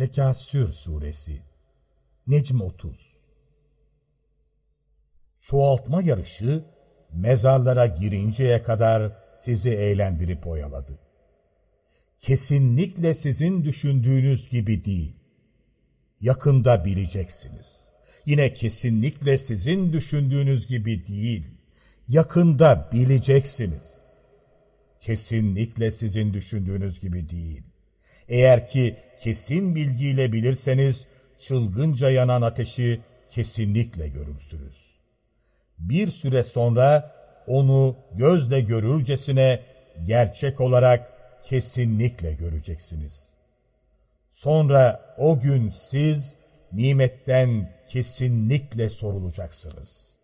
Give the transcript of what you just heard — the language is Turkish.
Tekasür Suresi Necm 30 Çoğaltma yarışı mezarlara girinceye kadar sizi eğlendirip oyaladı. Kesinlikle sizin düşündüğünüz gibi değil. Yakında bileceksiniz. Yine kesinlikle sizin düşündüğünüz gibi değil. Yakında bileceksiniz. Kesinlikle sizin düşündüğünüz gibi değil. Eğer ki kesin bilgiyle bilirseniz çılgınca yanan ateşi kesinlikle görürsünüz. Bir süre sonra onu gözle görürcesine gerçek olarak kesinlikle göreceksiniz. Sonra o gün siz nimetten kesinlikle sorulacaksınız.